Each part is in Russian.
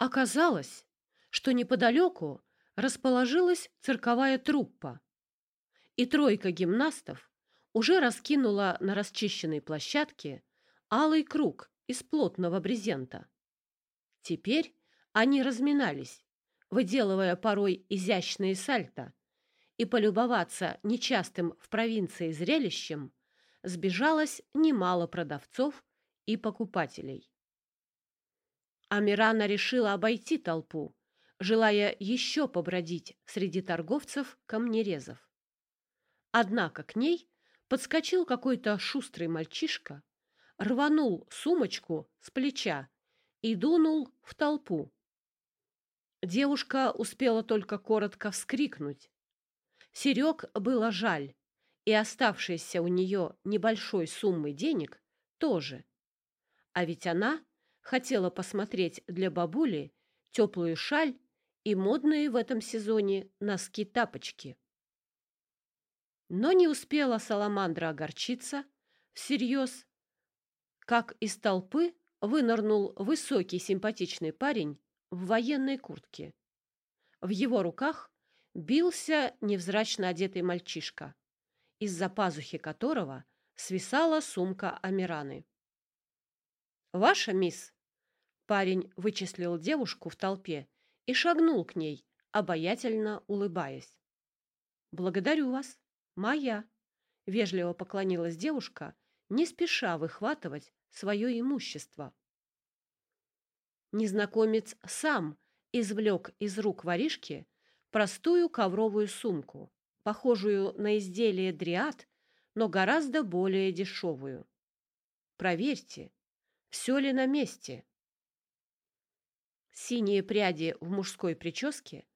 Оказалось, что неподалеку расположилась цирковая труппа, и тройка гимнастов уже раскинула на расчищенной площадке алый круг из плотного брезента. Теперь они разминались, выделывая порой изящные сальто, и полюбоваться нечастым в провинции зрелищем сбежалось немало продавцов и покупателей. Амирана решила обойти толпу, желая еще побродить среди торговцев камнерезов. Однако к ней подскочил какой-то шустрый мальчишка, рванул сумочку с плеча и дунул в толпу. Девушка успела только коротко вскрикнуть. Серег было жаль, и оставшейся у нее небольшой суммы денег тоже. А ведь она хотела посмотреть для бабули теплую шаль и модные в этом сезоне носки-тапочки. Но не успела Саламандра огорчиться всерьез, как из толпы вынырнул высокий симпатичный парень в военной куртке. В его руках бился невзрачно одетый мальчишка, из-за пазухи которого свисала сумка Амираны. «Ваша, мисс?» Парень вычислил девушку в толпе и шагнул к ней, обаятельно улыбаясь. «Благодарю вас. Моя!» — вежливо поклонилась девушка, не спеша выхватывать свое имущество. Незнакомец сам извлек из рук воришки простую ковровую сумку, похожую на изделие дриад, но гораздо более дешевую. Проверьте, все ли на месте. Синие пряди в мужской прическе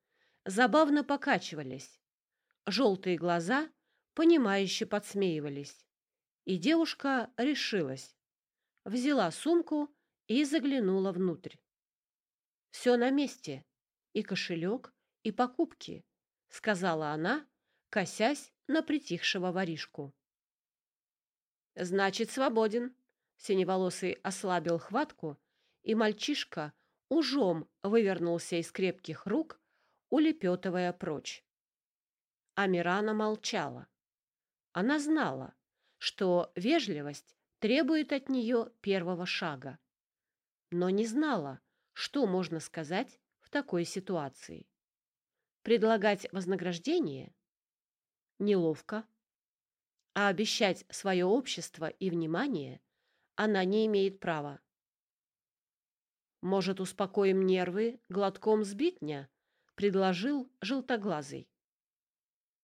забавно покачивались, желтые глаза понимающе подсмеивались, и девушка решилась, взяла сумку и заглянула внутрь. Все на месте. И кошелек, и покупки, сказала она, косясь на притихшего воришку. Значит, свободен. Синеволосый ослабил хватку, и мальчишка ужом вывернулся из крепких рук, улепетывая прочь. Амирана молчала. Она знала, что вежливость требует от нее первого шага, но не знала, что можно сказать в такой ситуации? Предлагать вознаграждение? Неловко. А обещать свое общество и внимание она не имеет права. «Может, успокоим нервы глотком сбитня?» — предложил желтоглазый.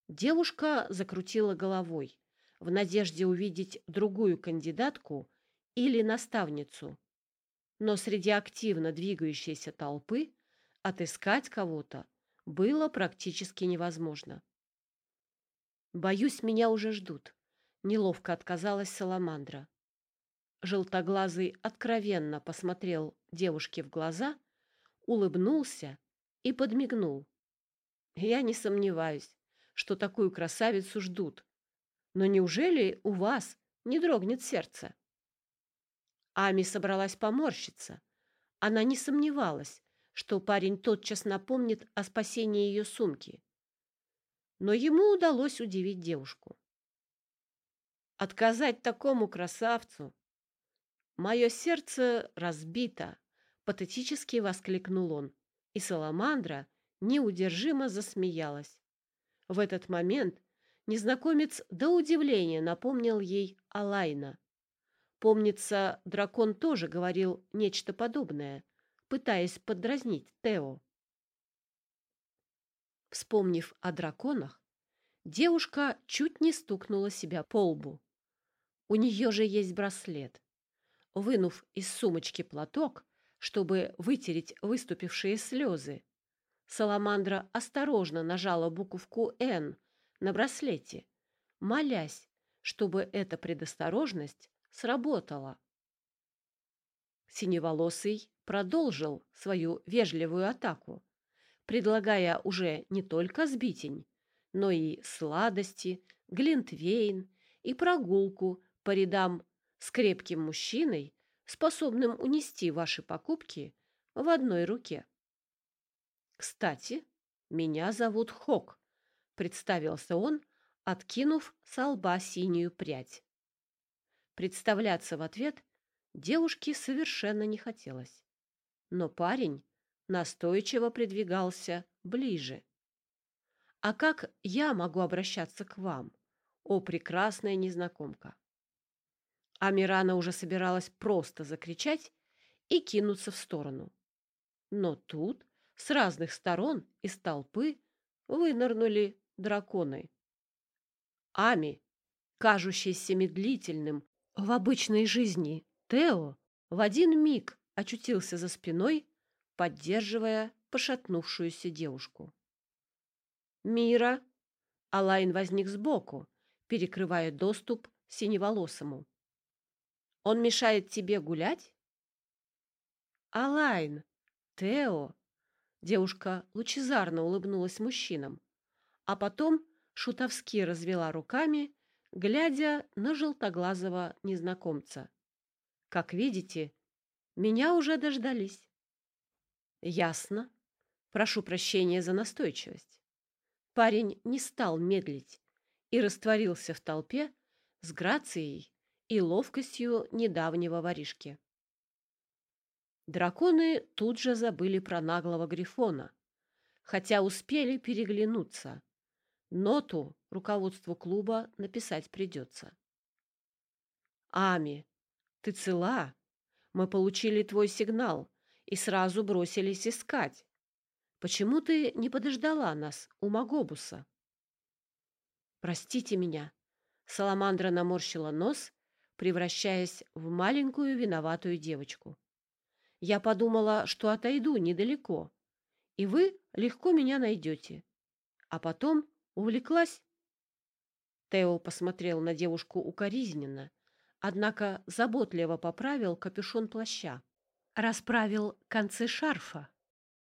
Девушка закрутила головой в надежде увидеть другую кандидатку или наставницу но среди активно двигающейся толпы отыскать кого-то было практически невозможно. «Боюсь, меня уже ждут», — неловко отказалась Саламандра. Желтоглазый откровенно посмотрел девушке в глаза, улыбнулся и подмигнул. «Я не сомневаюсь, что такую красавицу ждут. Но неужели у вас не дрогнет сердце?» Ами собралась поморщиться. Она не сомневалась, что парень тотчас напомнит о спасении ее сумки. Но ему удалось удивить девушку. Отказать такому красавцу? Мое сердце разбито, патетически воскликнул он, и Саламандра неудержимо засмеялась. В этот момент незнакомец до удивления напомнил ей Алайна. Помнится, дракон тоже говорил нечто подобное, пытаясь подразнить Тео. Вспомнив о драконах, девушка чуть не стукнула себя по лбу. У нее же есть браслет. Вынув из сумочки платок, чтобы вытереть выступившие слезы, Саламандра осторожно нажала буковку «Н» на браслете, молясь, чтобы эта предосторожность сработало. Синеволосый продолжил свою вежливую атаку, предлагая уже не только сбитень, но и сладости, глинтвейн и прогулку по рядам с крепким мужчиной, способным унести ваши покупки в одной руке. Кстати, меня зовут Хок, представился он, откинув с лба синюю прядь. Представляться в ответ девушке совершенно не хотелось. Но парень настойчиво придвигался ближе. «А как я могу обращаться к вам, о прекрасная незнакомка?» Амирана уже собиралась просто закричать и кинуться в сторону. Но тут с разных сторон из толпы вынырнули драконы. Ами, кажущийся медлительным в обычной жизни, Тео в один миг очутился за спиной, поддерживая пошатнувшуюся девушку. «Мира!» Алайн возник сбоку, перекрывая доступ синеволосому. «Он мешает тебе гулять?» «Алайн! Тео!» Девушка лучезарно улыбнулась мужчинам, а потом шутовски развела руками, глядя на желтоглазого незнакомца. «Как видите, меня уже дождались». «Ясно. Прошу прощения за настойчивость». Парень не стал медлить и растворился в толпе с грацией и ловкостью недавнего воришки. Драконы тут же забыли про наглого грифона, хотя успели переглянуться. Ноту руководству клуба написать придется. «Ами, ты цела? Мы получили твой сигнал и сразу бросились искать. Почему ты не подождала нас у Магобуса?» «Простите меня», — Саламандра наморщила нос, превращаясь в маленькую виноватую девочку. Я подумала, что отойду недалеко, и вы легко меня найдете. А потом увлеклась. Тео посмотрел на девушку укоризненно, однако заботливо поправил капюшон плаща, расправил концы шарфа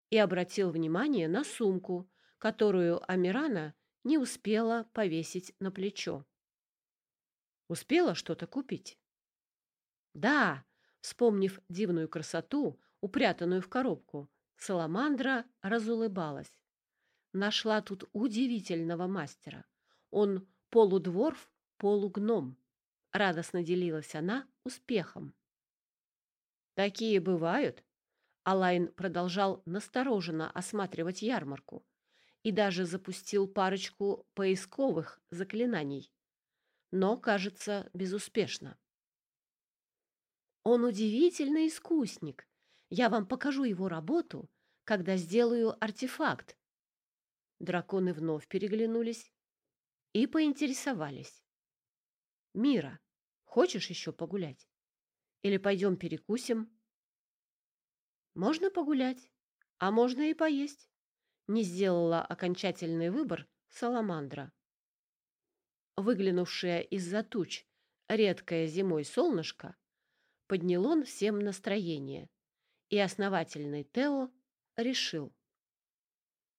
и обратил внимание на сумку, которую Амирана не успела повесить на плечо. Успела что-то купить? Да, Вспомнив дивную красоту, упрятанную в коробку, Саламандра разулыбалась. Нашла тут удивительного мастера. Он полудворф, полугном. Радостно делилась она успехом. Такие бывают. Алайн продолжал настороженно осматривать ярмарку и даже запустил парочку поисковых заклинаний. Но, кажется, безуспешно. Он удивительный искусник. Я вам покажу его работу, когда сделаю артефакт. Драконы вновь переглянулись и поинтересовались. Мира, хочешь еще погулять? Или пойдем перекусим? Можно погулять, а можно и поесть. Не сделала окончательный выбор Саламандра. Выглянувшая из-за туч редкое зимой солнышко поднял он всем настроение, и основательный Тео решил.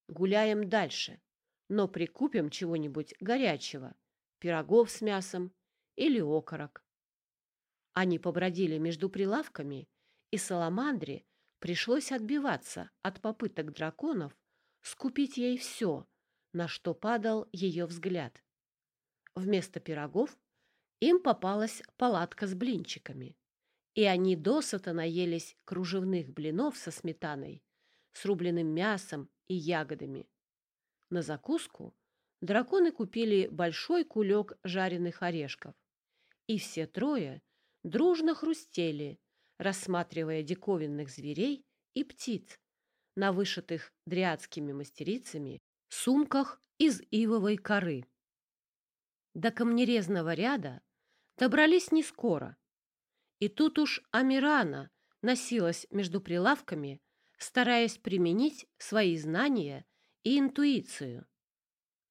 Гуляем дальше, но прикупим чего-нибудь горячего, пирогов с мясом или окорок. Они побродили между прилавками, и Саламандре пришлось отбиваться от попыток драконов скупить ей все, на что падал ее взгляд. Вместо пирогов им попалась палатка с блинчиками и они досыта наелись кружевных блинов со сметаной, с рубленым мясом и ягодами. На закуску драконы купили большой кулек жареных орешков, и все трое дружно хрустели, рассматривая диковинных зверей и птиц на вышитых дриадскими мастерицами сумках из ивовой коры. До камнерезного ряда добрались не скоро, и тут уж Амирана носилась между прилавками, стараясь применить свои знания и интуицию.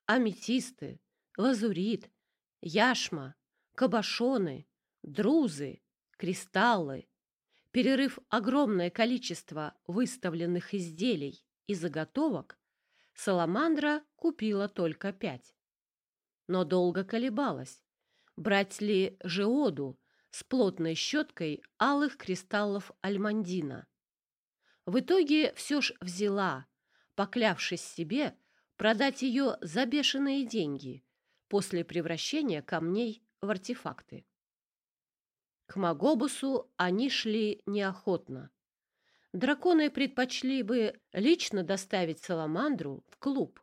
Аметисты, лазурит, яшма, кабошоны, друзы, кристаллы. Перерыв огромное количество выставленных изделий и заготовок, Саламандра купила только пять. Но долго колебалась, брать ли жеоду с плотной щеткой алых кристаллов альмандина. В итоге все ж взяла, поклявшись себе продать ее за бешеные деньги после превращения камней в артефакты. К Магобусу они шли неохотно. Драконы предпочли бы лично доставить Саламандру в клуб.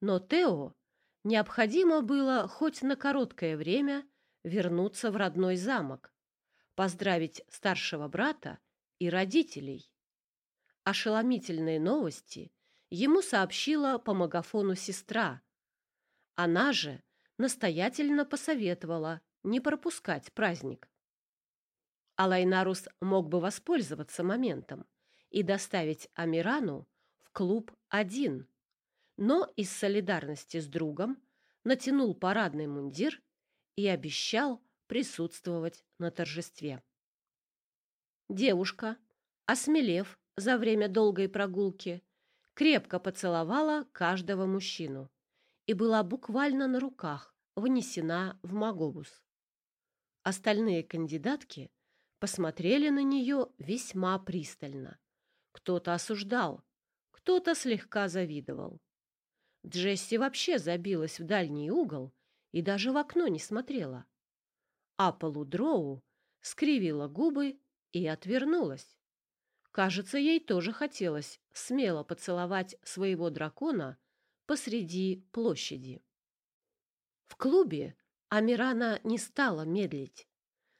Но Тео необходимо было хоть на короткое время вернуться в родной замок, поздравить старшего брата и родителей. Ошеломительные новости ему сообщила по магафону сестра. Она же настоятельно посоветовала не пропускать праздник. Алайнарус мог бы воспользоваться моментом и доставить Амирану в клуб один, но из солидарности с другом натянул парадный мундир и обещал присутствовать на торжестве. Девушка, осмелев за время долгой прогулки, крепко поцеловала каждого мужчину и была буквально на руках внесена в Магобус. Остальные кандидатки посмотрели на нее весьма пристально. Кто-то осуждал, кто-то слегка завидовал. Джесси вообще забилась в дальний угол и даже в окно не смотрела. А Полудроу скривила губы и отвернулась. Кажется, ей тоже хотелось смело поцеловать своего дракона посреди площади. В клубе Амирана не стала медлить,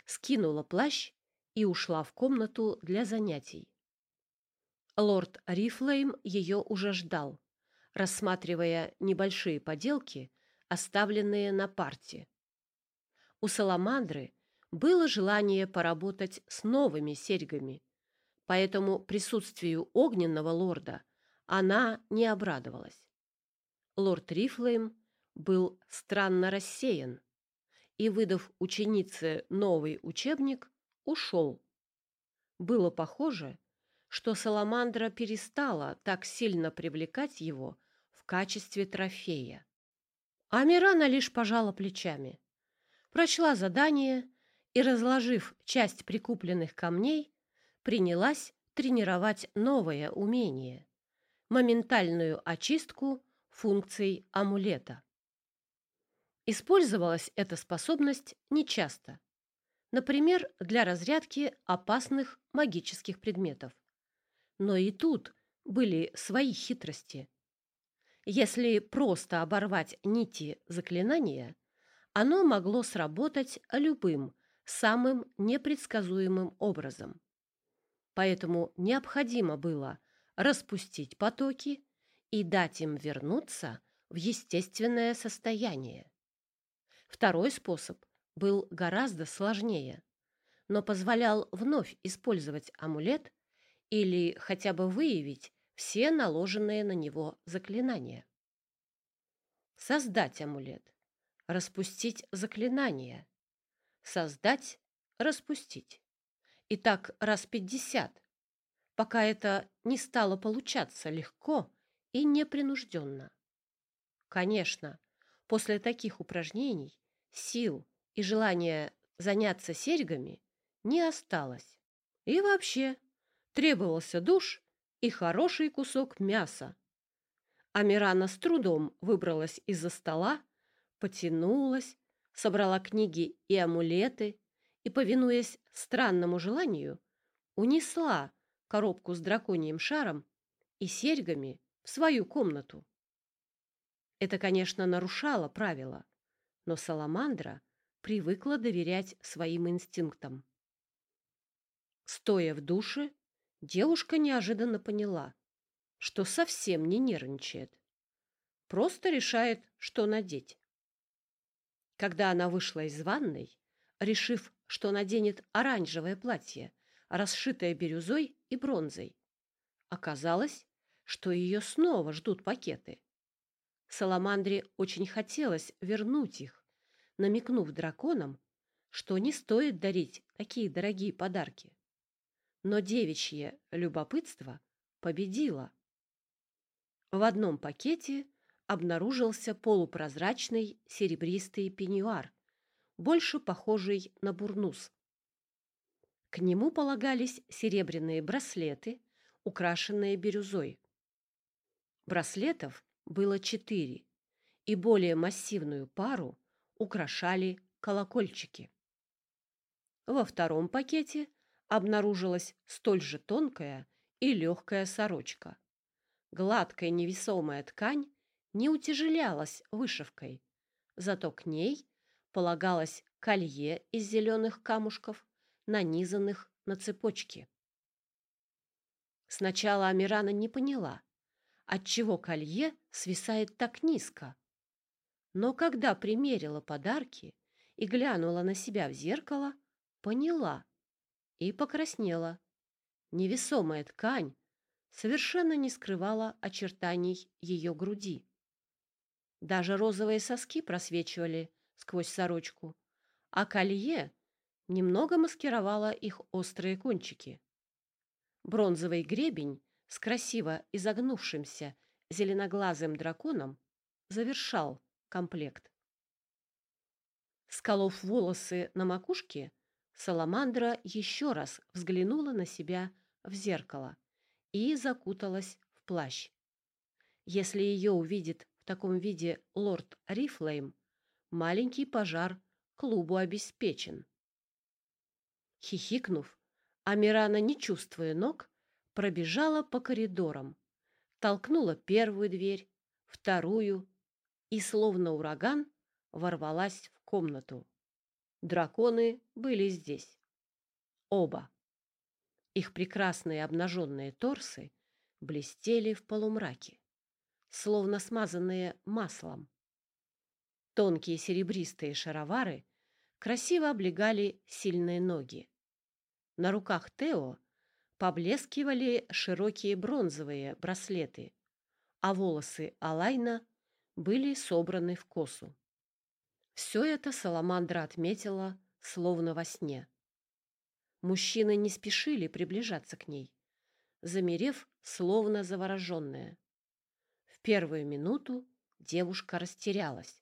скинула плащ и ушла в комнату для занятий. Лорд Рифлейм ее уже ждал, рассматривая небольшие поделки, оставленные на парте. У Саламандры было желание поработать с новыми серьгами, поэтому присутствию огненного лорда она не обрадовалась. Лорд Рифлейм был странно рассеян и, выдав ученице новый учебник, ушел. Было похоже, что Саламандра перестала так сильно привлекать его в качестве трофея. Амирана лишь пожала плечами, прочла задание и, разложив часть прикупленных камней, принялась тренировать новое умение — моментальную очистку функций амулета. Использовалась эта способность нечасто, например, для разрядки опасных магических предметов. Но и тут были свои хитрости. Если просто оборвать нити заклинания, оно могло сработать любым, самым непредсказуемым образом. Поэтому необходимо было распустить потоки и дать им вернуться в естественное состояние. Второй способ был гораздо сложнее, но позволял вновь использовать амулет или хотя бы выявить все наложенные на него заклинания. Создать амулет, распустить заклинание, создать, распустить. И так раз пятьдесят, пока это не стало получаться легко и непринужденно. Конечно, после таких упражнений сил и желания заняться серьгами не осталось. И вообще требовался душ и хороший кусок мяса. Амирана с трудом выбралась из-за стола, потянулась, собрала книги и амулеты и, повинуясь странному желанию, унесла коробку с драконьим шаром и серьгами в свою комнату. Это, конечно, нарушало правила, но Саламандра привыкла доверять своим инстинктам. Стоя в душе, девушка неожиданно поняла, что совсем не нервничает. Просто решает, что надеть. Когда она вышла из ванной, решив, что наденет оранжевое платье, расшитое бирюзой и бронзой, оказалось, что ее снова ждут пакеты. Саламандре очень хотелось вернуть их, намекнув драконам, что не стоит дарить такие дорогие подарки. Но девичье любопытство победило. В одном пакете обнаружился полупрозрачный серебристый пеньюар, больше похожий на бурнус. К нему полагались серебряные браслеты, украшенные бирюзой. Браслетов было четыре, и более массивную пару украшали колокольчики. Во втором пакете обнаружилась столь же тонкая и легкая сорочка. Гладкая невесомая ткань не утяжелялась вышивкой, зато к ней полагалось колье из зеленых камушков, нанизанных на цепочки. Сначала Амирана не поняла, отчего колье свисает так низко. Но когда примерила подарки и глянула на себя в зеркало, поняла и покраснела. Невесомая ткань совершенно не скрывала очертаний ее груди. Даже розовые соски просвечивали сквозь сорочку, а колье немного маскировало их острые кончики. Бронзовый гребень с красиво изогнувшимся зеленоглазым драконом завершал комплект. Сколов волосы на макушке, Саламандра еще раз взглянула на себя в зеркало и закуталась в плащ. Если ее увидит в таком виде лорд Рифлейм, маленький пожар клубу обеспечен. Хихикнув, Амирана, не чувствуя ног, пробежала по коридорам, толкнула первую дверь, вторую и, словно ураган, ворвалась в комнату. Драконы были здесь. Оба. Их прекрасные обнаженные торсы блестели в полумраке, словно смазанные маслом. Тонкие серебристые шаровары красиво облегали сильные ноги. На руках Тео поблескивали широкие бронзовые браслеты, а волосы Алайна были собраны в косу. Все это Саламандра отметила, словно во сне. Мужчины не спешили приближаться к ней, замерев, словно завороженная. В первую минуту девушка растерялась,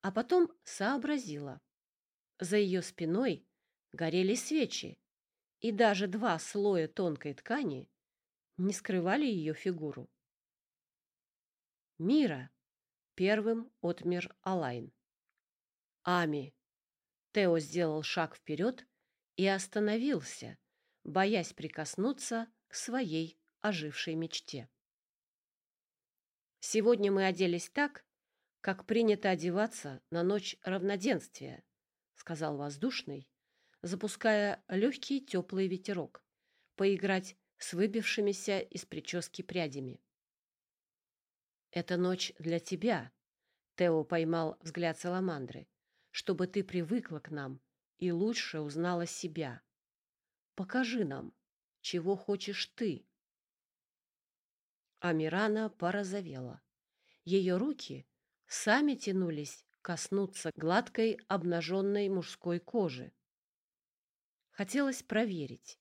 а потом сообразила. За ее спиной горели свечи, и даже два слоя тонкой ткани не скрывали ее фигуру. «Мира!» — первым отмер Алайн. «Ами!» Тео сделал шаг вперед и остановился, боясь прикоснуться к своей ожившей мечте. «Сегодня мы оделись так, как принято одеваться на ночь равноденствия», — сказал воздушный, запуская легкий теплый ветерок, поиграть с выбившимися из прически прядями. «Это ночь для тебя», — Тео поймал взгляд Саламандры, «чтобы ты привыкла к нам и лучше узнала себя. Покажи нам, чего хочешь ты». Амирана порозовела. Ее руки сами тянулись коснуться гладкой обнаженной мужской кожи. Хотелось проверить,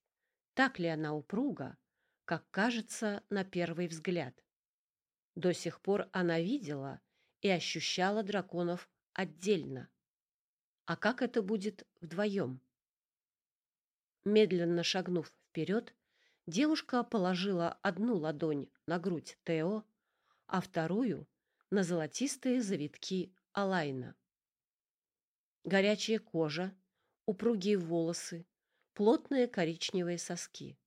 так ли она упруга, как кажется на первый взгляд. До сих пор она видела и ощущала драконов отдельно. А как это будет вдвоем? Медленно шагнув вперед, девушка положила одну ладонь на грудь Тео, а вторую — на золотистые завитки Алайна. Горячая кожа, упругие волосы, плотные коричневые соски,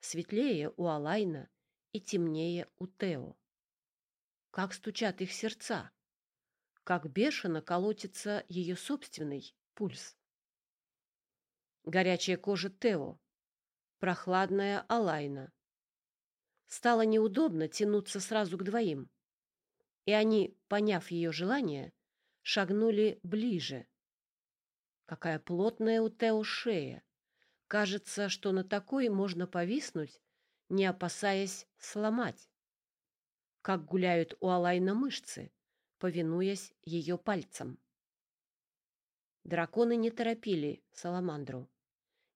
светлее у Алайна и темнее у Тео. Как стучат их сердца, как бешено колотится ее собственный пульс. Горячая кожа Тео, прохладная Алайна. Стало неудобно тянуться сразу к двоим, и они, поняв ее желание, шагнули ближе. Какая плотная у Тео шея! Кажется, что на такой можно повиснуть, не опасаясь сломать. Как гуляют у Алайна мышцы, повинуясь ее пальцам. Драконы не торопили Саламандру,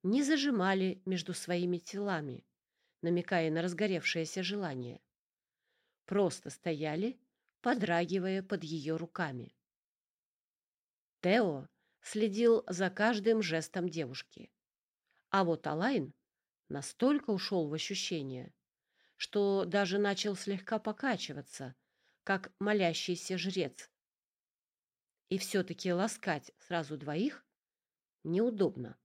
не зажимали между своими телами, намекая на разгоревшееся желание. Просто стояли, подрагивая под ее руками. Тео следил за каждым жестом девушки. А вот Алайн настолько ушел в ощущение, что даже начал слегка покачиваться, как молящийся жрец. И все-таки ласкать сразу двоих неудобно.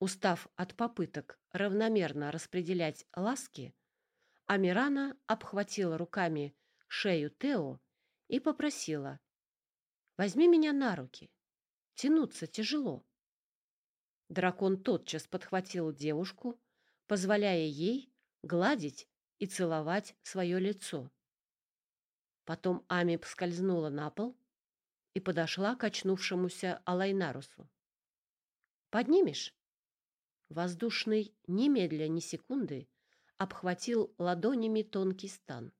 Устав от попыток равномерно распределять ласки, Амирана обхватила руками шею Тео и попросила «Возьми меня на руки, тянуться тяжело». Дракон тотчас подхватил девушку, позволяя ей гладить и целовать свое лицо. Потом Ами скользнула на пол и подошла к очнувшемуся Алайнарусу. «Поднимешь?» Воздушный немедля ни секунды обхватил ладонями тонкий стан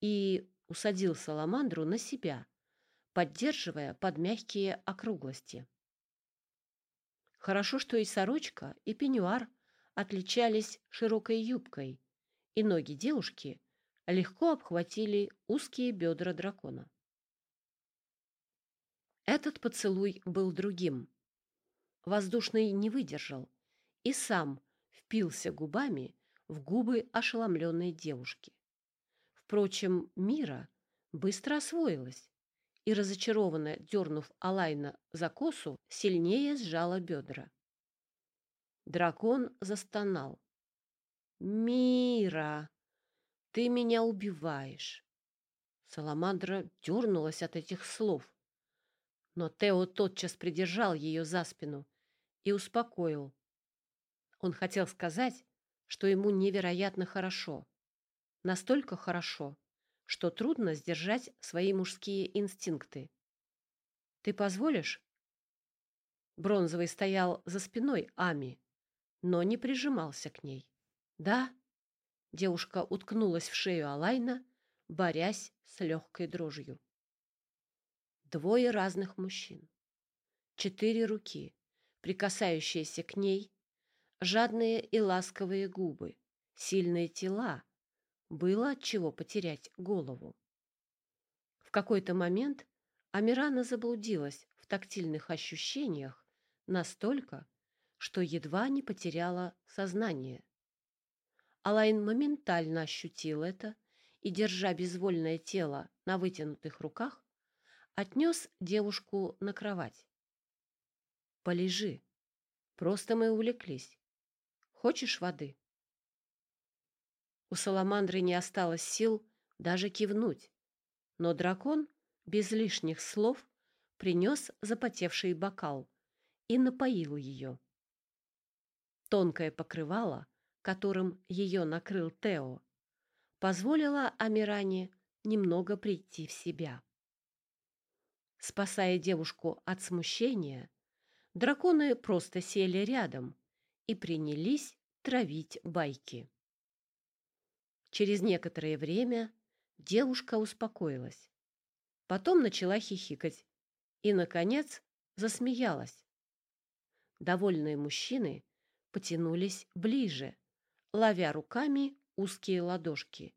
и усадил саламандру на себя, поддерживая под мягкие округлости. Хорошо, что и сорочка, и пеньюар отличались широкой юбкой, и ноги девушки легко обхватили узкие бедра дракона. Этот поцелуй был другим. Воздушный не выдержал и сам впился губами в губы ошеломленной девушки. Впрочем, Мира быстро освоилась и, разочарованно дернув Алайна за косу, сильнее сжала бедра. Дракон застонал. «Мира, ты меня убиваешь!» Саламандра дернулась от этих слов, но Тео тотчас придержал ее за спину и успокоил. Он хотел сказать, что ему невероятно хорошо. Настолько хорошо, что трудно сдержать свои мужские инстинкты. «Ты позволишь?» Бронзовый стоял за спиной Ами, но не прижимался к ней. «Да?» Девушка уткнулась в шею Алайна, борясь с легкой дрожью. Двое разных мужчин. Четыре руки, прикасающиеся к ней, жадные и ласковые губы, сильные тела. Было от чего потерять голову. В какой-то момент Амирана заблудилась в тактильных ощущениях настолько, что едва не потеряла сознание. Алайн моментально ощутил это и, держа безвольное тело на вытянутых руках, отнес девушку на кровать. «Полежи. Просто мы увлеклись. Хочешь воды?» У Саламандры не осталось сил даже кивнуть, но дракон без лишних слов принес запотевший бокал и напоил ее. Тонкое покрывало, которым ее накрыл Тео, позволило Амиране немного прийти в себя. Спасая девушку от смущения, драконы просто сели рядом и принялись травить байки. Через некоторое время девушка успокоилась. Потом начала хихикать и, наконец, засмеялась. Довольные мужчины потянулись ближе, ловя руками узкие ладошки.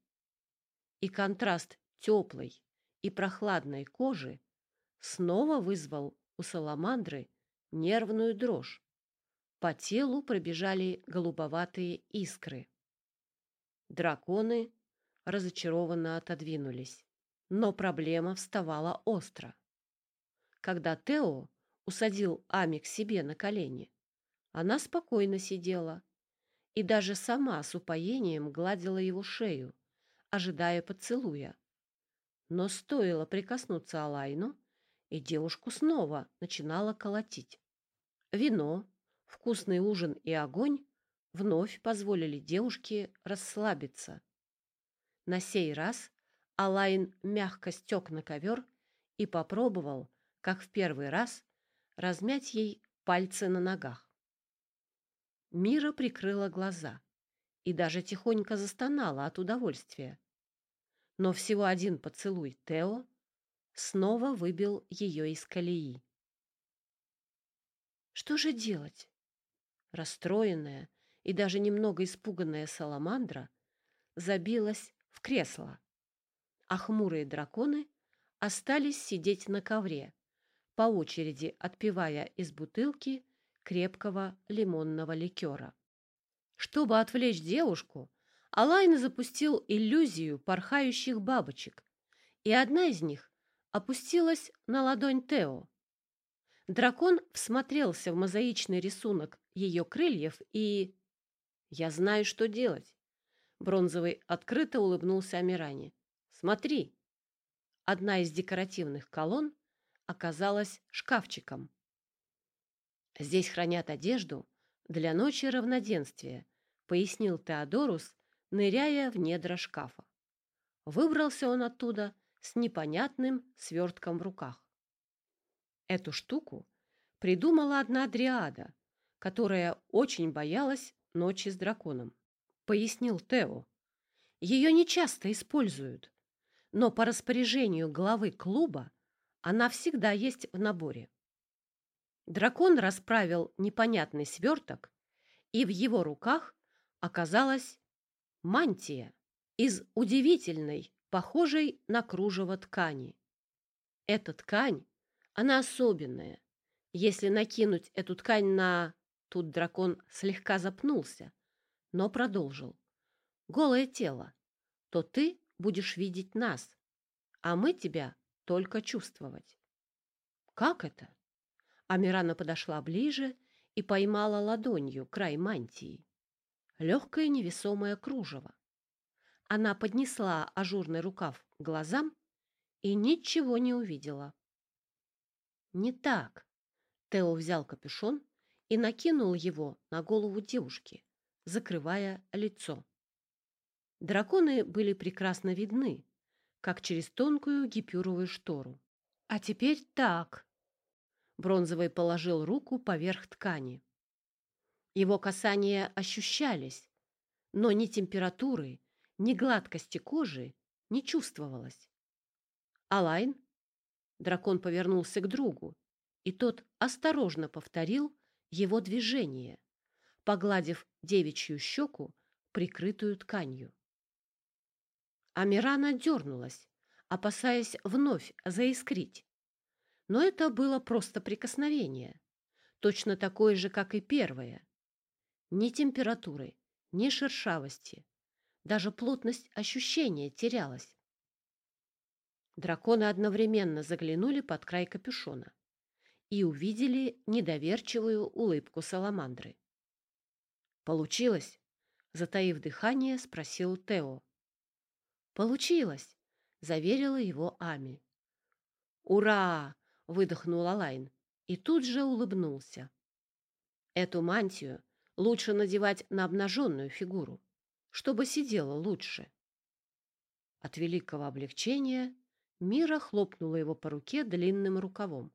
И контраст теплой и прохладной кожи снова вызвал у саламандры нервную дрожь. По телу пробежали голубоватые искры. Драконы разочарованно отодвинулись. Но проблема вставала остро. Когда Тео усадил Ами к себе на колени, она спокойно сидела и даже сама с упоением гладила его шею, ожидая поцелуя. Но стоило прикоснуться Алайну, и девушку снова начинала колотить. Вино, Вкусный ужин и огонь вновь позволили девушке расслабиться. На сей раз Алайн мягко стек на ковер и попробовал, как в первый раз, размять ей пальцы на ногах. Мира прикрыла глаза и даже тихонько застонала от удовольствия. Но всего один поцелуй Тео снова выбил ее из колеи. Что же делать? Расстроенная и даже немного испуганная саламандра забилась в кресло, а хмурые драконы остались сидеть на ковре, по очереди отпивая из бутылки крепкого лимонного ликера. Чтобы отвлечь девушку, Алайн запустил иллюзию порхающих бабочек, и одна из них опустилась на ладонь Тео. Дракон всмотрелся в мозаичный рисунок ее крыльев и... «Я знаю, что делать!» Бронзовый открыто улыбнулся Амиране. «Смотри!» Одна из декоративных колонн оказалась шкафчиком. «Здесь хранят одежду для ночи равноденствия», пояснил Теодорус, ныряя в недра шкафа. Выбрался он оттуда с непонятным свертком в руках. Эту штуку придумала одна дриада, которая очень боялась ночи с драконом, пояснил Тео. Ее нечасто используют, но по распоряжению главы клуба она всегда есть в наборе. Дракон расправил непонятный сверток, и в его руках оказалась мантия из удивительной, похожей на кружево ткани. Эта ткань, она особенная. Если накинуть эту ткань на... Тут дракон слегка запнулся, но продолжил. Голое тело, то ты будешь видеть нас, а мы тебя только чувствовать. Как это? Амирана подошла ближе и поймала ладонью край мантии. Легкое невесомое кружево. Она поднесла ажурный рукав к глазам и ничего не увидела. Не так. Тео взял капюшон и накинул его на голову девушки, закрывая лицо. Драконы были прекрасно видны, как через тонкую гипюровую штору. А теперь так. Бронзовый положил руку поверх ткани. Его касания ощущались, но ни температуры, ни гладкости кожи не чувствовалось. Алайн? Дракон повернулся к другу, и тот осторожно повторил его движение, погладив девичью щеку, прикрытую тканью. Амирана дернулась, опасаясь вновь заискрить. Но это было просто прикосновение, точно такое же, как и первое. Ни температуры, ни шершавости, даже плотность ощущения терялась. Драконы одновременно заглянули под край капюшона и увидели недоверчивую улыбку саламандры. «Получилось?» — затаив дыхание, спросил Тео. «Получилось!» — заверила его Ами. «Ура!» — выдохнул Алайн и тут же улыбнулся. «Эту мантию лучше надевать на обнаженную фигуру, чтобы сидела лучше». От великого облегчения Мира хлопнула его по руке длинным рукавом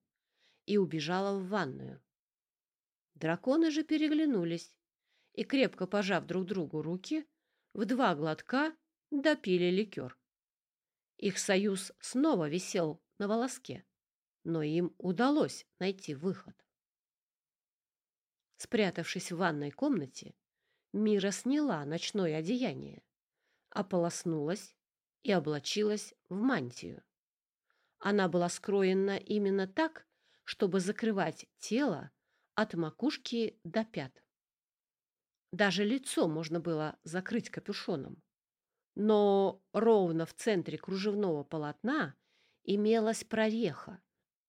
и убежала в ванную. Драконы же переглянулись и, крепко пожав друг другу руки, в два глотка допили ликер. Их союз снова висел на волоске, но им удалось найти выход. Спрятавшись в ванной комнате, Мира сняла ночное одеяние, ополоснулась и облачилась в мантию. Она была скроена именно так, чтобы закрывать тело от макушки до пят. Даже лицо можно было закрыть капюшоном. Но ровно в центре кружевного полотна имелась прореха,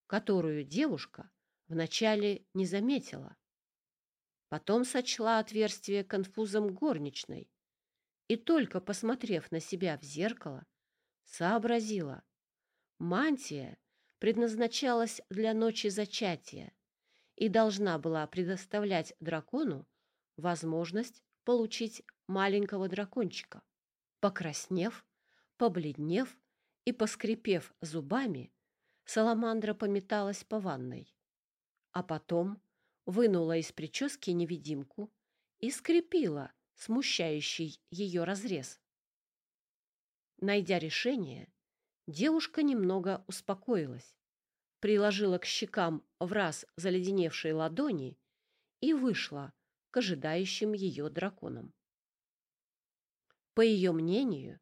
которую девушка вначале не заметила. Потом сочла отверстие конфузом горничной и, только посмотрев на себя в зеркало, сообразила. Мантия предназначалась для ночи зачатия и должна была предоставлять дракону возможность получить маленького дракончика. Покраснев, побледнев и поскрипев зубами, Саламандра пометалась по ванной, а потом вынула из прически невидимку и скрепила смущающий ее разрез. Найдя решение, девушка немного успокоилась, приложила к щекам в раз заледеневшие ладони и вышла к ожидающим ее драконам. По ее мнению,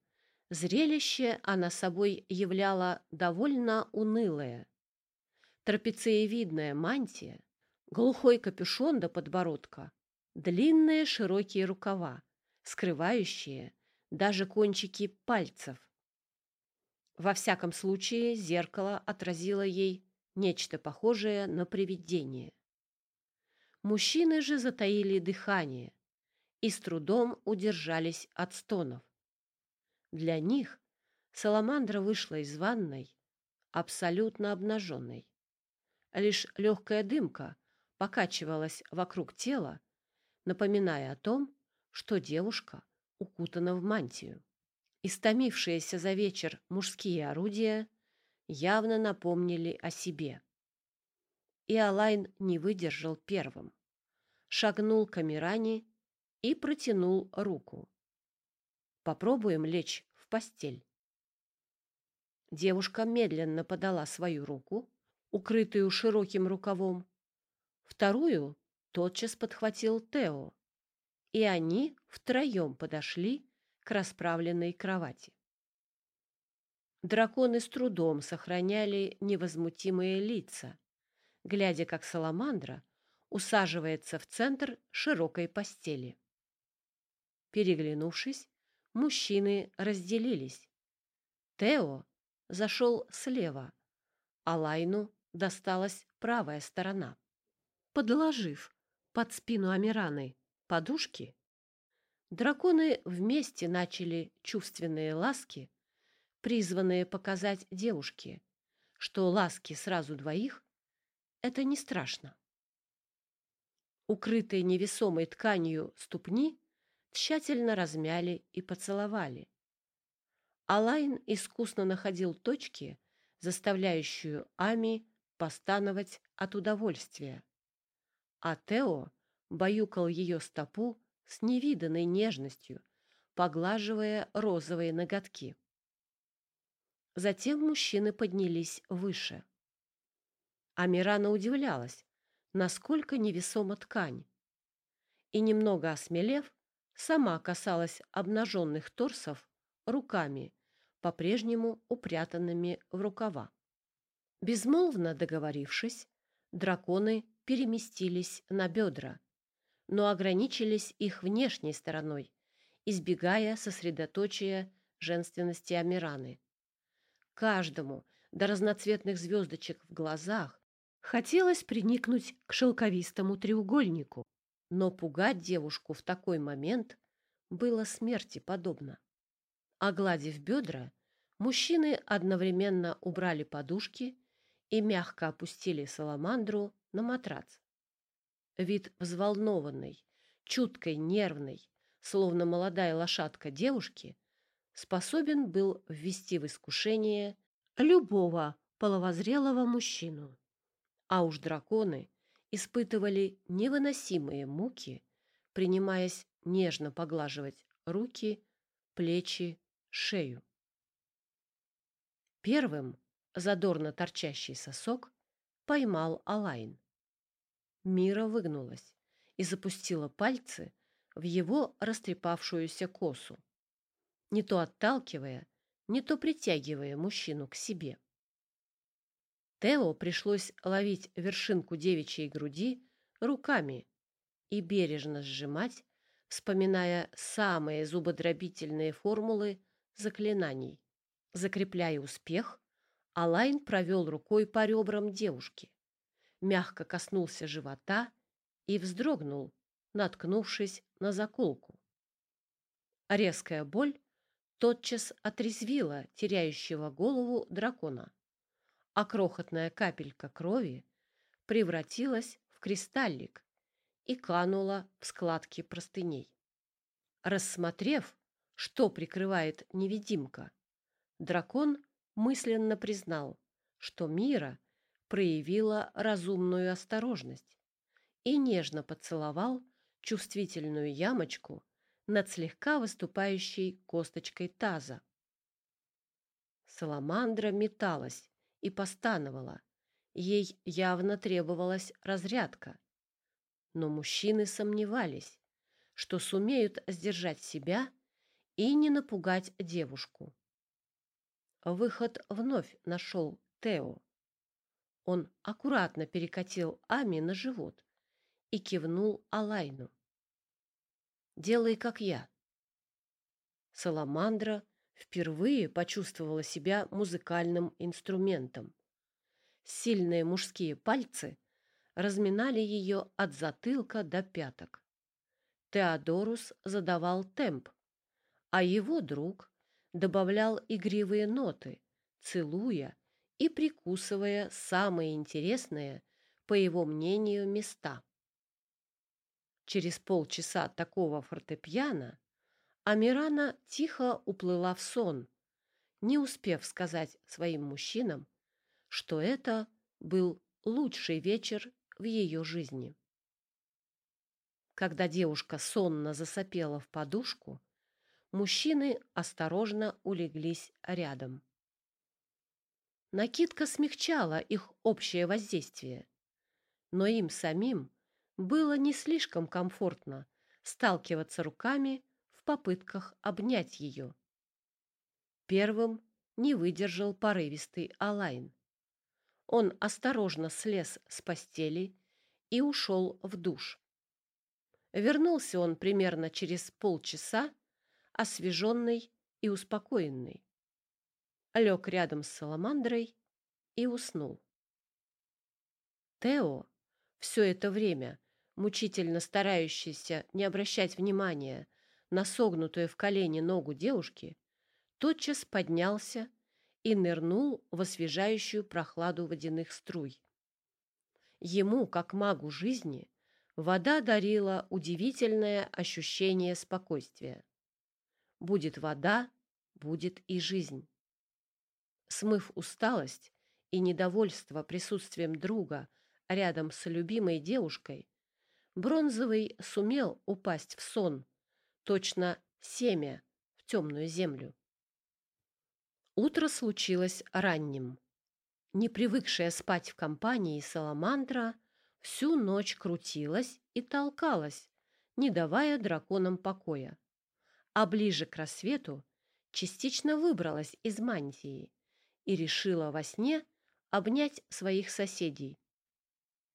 зрелище она собой являла довольно унылое. Трапециевидная мантия, глухой капюшон до подбородка, длинные широкие рукава, скрывающие даже кончики пальцев. Во всяком случае, зеркало отразило ей нечто похожее на привидение. Мужчины же затаили дыхание и с трудом удержались от стонов. Для них Саламандра вышла из ванной абсолютно обнаженной. Лишь легкая дымка покачивалась вокруг тела, напоминая о том, что девушка укутана в мантию. Истомившиеся за вечер мужские орудия явно напомнили о себе. И Алайн не выдержал первым. Шагнул к Амиране и протянул руку. «Попробуем лечь в постель». Девушка медленно подала свою руку, укрытую широким рукавом. Вторую тотчас подхватил Тео, и они втроем подошли к расправленной кровати. Драконы с трудом сохраняли невозмутимые лица, глядя, как саламандра усаживается в центр широкой постели. Переглянувшись, мужчины разделились. Тео зашел слева, а Лайну досталась правая сторона. Подложив под спину Амираны подушки, драконы вместе начали чувственные ласки, призванные показать девушке, что ласки сразу двоих — это не страшно. Укрытые невесомой тканью ступни тщательно размяли и поцеловали. Алайн искусно находил точки, заставляющую Ами постановать от удовольствия. А Тео баюкал ее стопу с невиданной нежностью, поглаживая розовые ноготки. Затем мужчины поднялись выше. Амирана удивлялась, насколько невесома ткань, и, немного осмелев, сама касалась обнаженных торсов руками, по-прежнему упрятанными в рукава. Безмолвно договорившись, драконы переместились на бедра, но ограничились их внешней стороной, избегая сосредоточия женственности Амираны. Каждому до разноцветных звездочек в глазах хотелось приникнуть к шелковистому треугольнику, но пугать девушку в такой момент было смерти подобно. Огладив бедра, мужчины одновременно убрали подушки и мягко опустили саламандру на матрац. Вид взволнованной, чуткой, нервной, словно молодая лошадка девушки, способен был ввести в искушение любого половозрелого мужчину. А уж драконы испытывали невыносимые муки, принимаясь нежно поглаживать руки, плечи, шею. Первым задорно торчащий сосок поймал Алайн. Мира выгнулась и запустила пальцы в его растрепавшуюся косу, не то отталкивая, не то притягивая мужчину к себе. Тео пришлось ловить вершинку девичьей груди руками и бережно сжимать, вспоминая самые зубодробительные формулы заклинаний. Закрепляя успех, Алайн провел рукой по ребрам девушки, мягко коснулся живота и вздрогнул, наткнувшись на заколку. Резкая боль тотчас отрезвила теряющего голову дракона, а крохотная капелька крови превратилась в кристаллик и канула в складки простыней. Рассмотрев, что прикрывает невидимка, дракон мысленно признал, что Мира проявила разумную осторожность и нежно поцеловал чувствительную ямочку над слегка выступающей косточкой таза. Саламандра металась и постановала. Ей явно требовалась разрядка. Но мужчины сомневались, что сумеют сдержать себя и не напугать девушку. Выход вновь нашел Тео. Он аккуратно перекатил Ами на живот и кивнул Алайну. «Делай, как я». Саламандра впервые почувствовала себя музыкальным инструментом. Сильные мужские пальцы разминали ее от затылка до пяток. Теодорус задавал темп, а его друг добавлял игривые ноты, целуя и прикусывая самые интересные, по его мнению, места. Через полчаса такого фортепиано Амирана тихо уплыла в сон, не успев сказать своим мужчинам, что это был лучший вечер в ее жизни. Когда девушка сонно засопела в подушку, мужчины осторожно улеглись рядом. Накидка смягчала их общее воздействие, но им самим было не слишком комфортно сталкиваться руками попытках обнять ее. Первым не выдержал порывистый Алайн. Он осторожно слез с постели и ушел в душ. Вернулся он примерно через полчаса, освеженный и успокоенный. Лег рядом с Саламандрой и уснул. Тео все это время, мучительно старающийся не обращать внимания на согнутую в колени ногу девушки, тотчас поднялся и нырнул в освежающую прохладу водяных струй. Ему, как магу жизни, вода дарила удивительное ощущение спокойствия. Будет вода, будет и жизнь. Смыв усталость и недовольство присутствием друга рядом с любимой девушкой, Бронзовый сумел упасть в сон, точно семя в темную землю. Утро случилось ранним. Не привыкшая спать в компании Саламандра всю ночь крутилась и толкалась, не давая драконам покоя. А ближе к рассвету частично выбралась из мантии и решила во сне обнять своих соседей.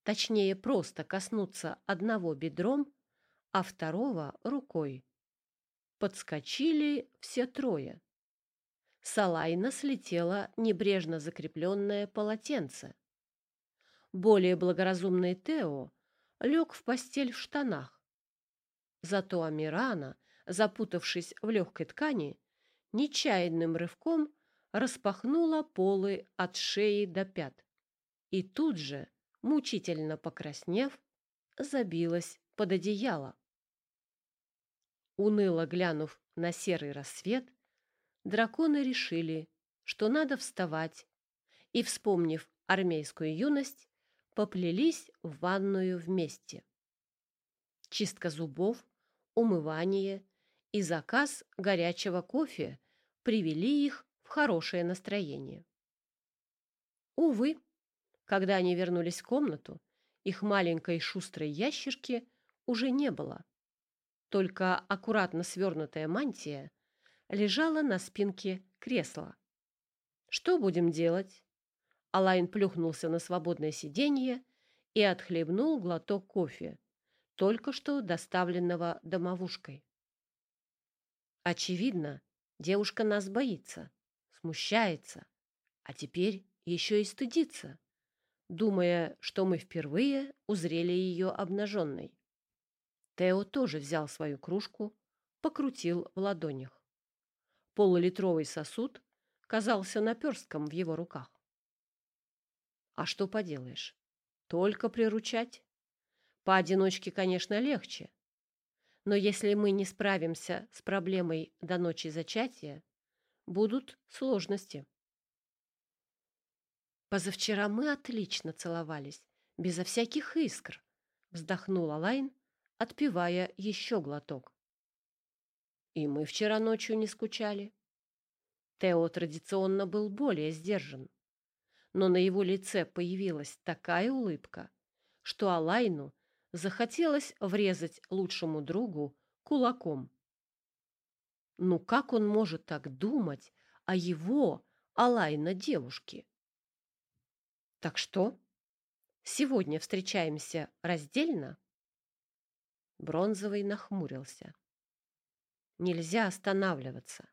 Точнее, просто коснуться одного бедром, а второго рукой. Подскочили все трое. Салайна слетела небрежно закрепленное полотенце. Более благоразумный Тео лег в постель в штанах. Зато Амирана, запутавшись в легкой ткани, нечаянным рывком распахнула полы от шеи до пят. И тут же, мучительно покраснев, забилась под одеяло. Уныло глянув на серый рассвет, драконы решили, что надо вставать, и, вспомнив армейскую юность, поплелись в ванную вместе. Чистка зубов, умывание и заказ горячего кофе привели их в хорошее настроение. Увы, когда они вернулись в комнату, их маленькой шустрой ящерки уже не было. Только аккуратно свернутая мантия лежала на спинке кресла. «Что будем делать?» Алайн плюхнулся на свободное сиденье и отхлебнул глоток кофе, только что доставленного домовушкой. Очевидно, девушка нас боится, смущается, а теперь еще и стыдится, думая, что мы впервые узрели ее обнаженной. Тео тоже взял свою кружку, покрутил в ладонях. Полулитровый сосуд казался наперстком в его руках. А что поделаешь? Только приручать. Поодиночке, конечно, легче. Но если мы не справимся с проблемой до ночи зачатия, будут сложности. Позавчера мы отлично целовались, безо всяких искр, вздохнула Лайн, отпивая еще глоток. И мы вчера ночью не скучали. Тео традиционно был более сдержан, но на его лице появилась такая улыбка, что Алайну захотелось врезать лучшему другу кулаком. Ну как он может так думать о его, Алайна, девушке? Так что, сегодня встречаемся раздельно? Бронзовый нахмурился. нельзя останавливаться.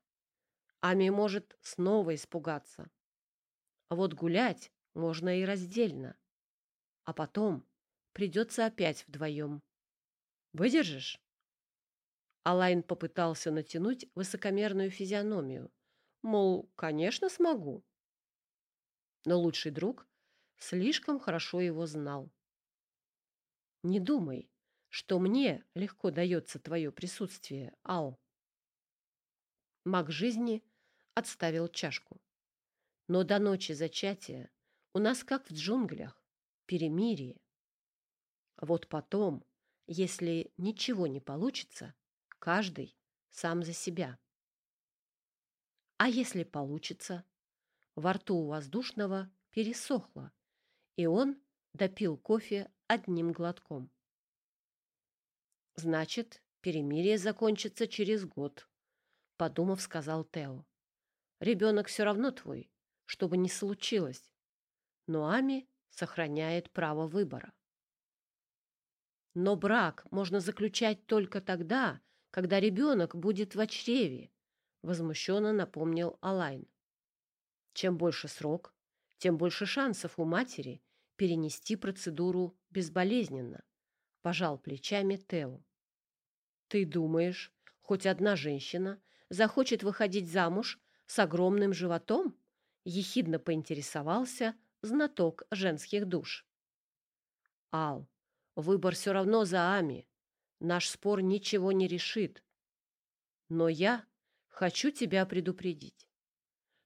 Ами может снова испугаться. А вот гулять можно и раздельно. А потом придется опять вдвоем. Выдержишь? Алайн попытался натянуть высокомерную физиономию. Мол, конечно, смогу. Но лучший друг слишком хорошо его знал. Не думай, что мне легко дается твое присутствие, Ал. Маг жизни отставил чашку. Но до ночи зачатия у нас как в джунглях, перемирие. Вот потом, если ничего не получится, каждый сам за себя. А если получится? Во рту у воздушного пересохло, и он допил кофе одним глотком. Значит, перемирие закончится через год, подумав, сказал Тео. Ребенок все равно твой, что бы ни случилось. Но Ами сохраняет право выбора. Но брак можно заключать только тогда, когда ребенок будет в чреве, возмущенно напомнил Алайн. Чем больше срок, тем больше шансов у матери перенести процедуру безболезненно, пожал плечами Тео. Ты думаешь, хоть одна женщина захочет выходить замуж с огромным животом? ехидно поинтересовался знаток женских душ. Ал, выбор все равно за Ами. Наш спор ничего не решит. Но я хочу тебя предупредить.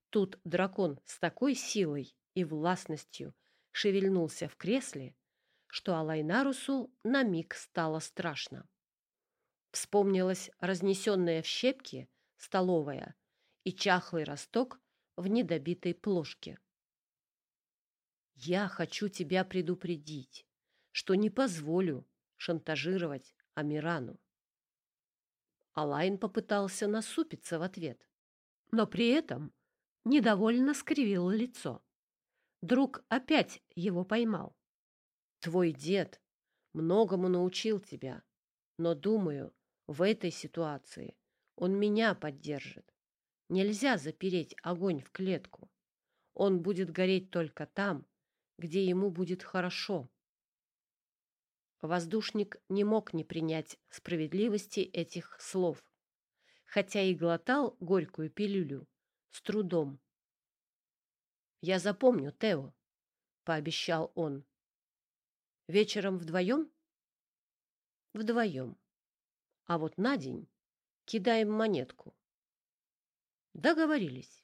Тут дракон с такой силой и властностью шевельнулся в кресле, что Алайнарусу на миг стало страшно. Вспомнилась разнесенная в щепки столовая и чахлый росток в недобитой плошке. Я хочу тебя предупредить, что не позволю шантажировать Амирану. Алайн попытался насупиться в ответ, но при этом недовольно скривил лицо. Друг опять его поймал. Твой дед многому научил тебя, но, думаю, в этой ситуации он меня поддержит. Нельзя запереть огонь в клетку. Он будет гореть только там, где ему будет хорошо. Воздушник не мог не принять справедливости этих слов, хотя и глотал горькую пилюлю с трудом. «Я запомню, Тео», — пообещал он. «Вечером вдвоем?» «Вдвоем. А вот на день кидаем монетку». Договорились.